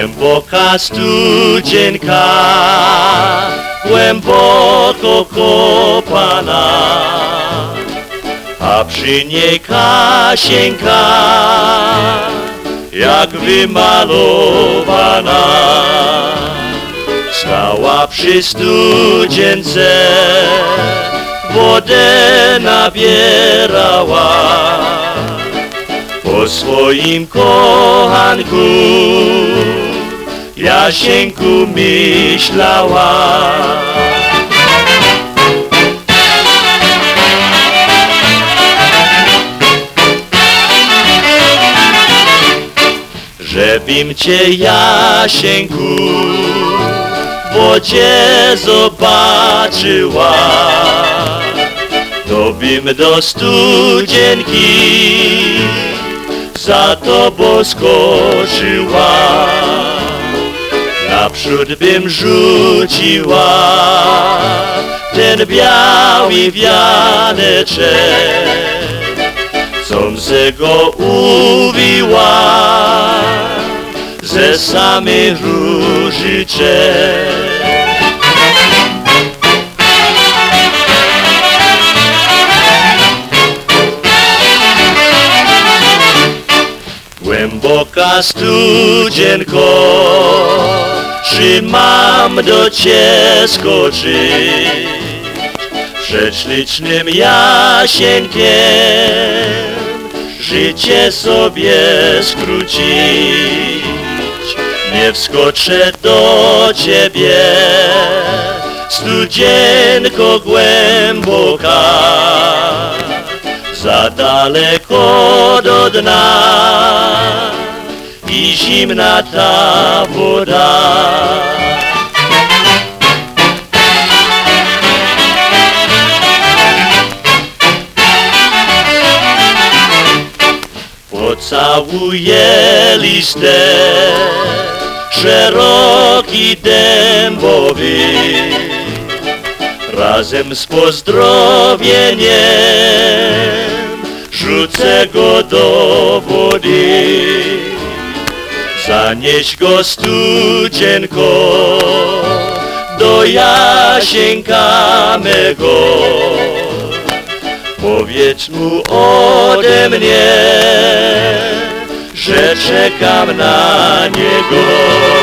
Głęboka studzienka, głęboko kopana, a przy niej Kasienka, jak wymalowana. Stała przy studzience, wodę nabierała po swoim kochanku Jasieńku myślała Żebym cię Jasieńku w wodzie zobaczyła to bym do studzienki za tobą skoczyła. Naprzód bym rzuciła. Ten biały wianeczek, com se go uwiła. Ze samych różyczek. Głęboka studzienko, czy mam do Cię skoczyć? Przed ślicznym jasienkiem życie sobie skrócić. Nie wskoczę do Ciebie, studzienko głęboka za daleko do dna i zimna ta woda. Pocałuję listę szeroki dębowy razem z pozdrowieniem rzucę go do wody. Zanieś go studzienko do Jasieńka mego. Powiedz mu ode mnie, że czekam na niego.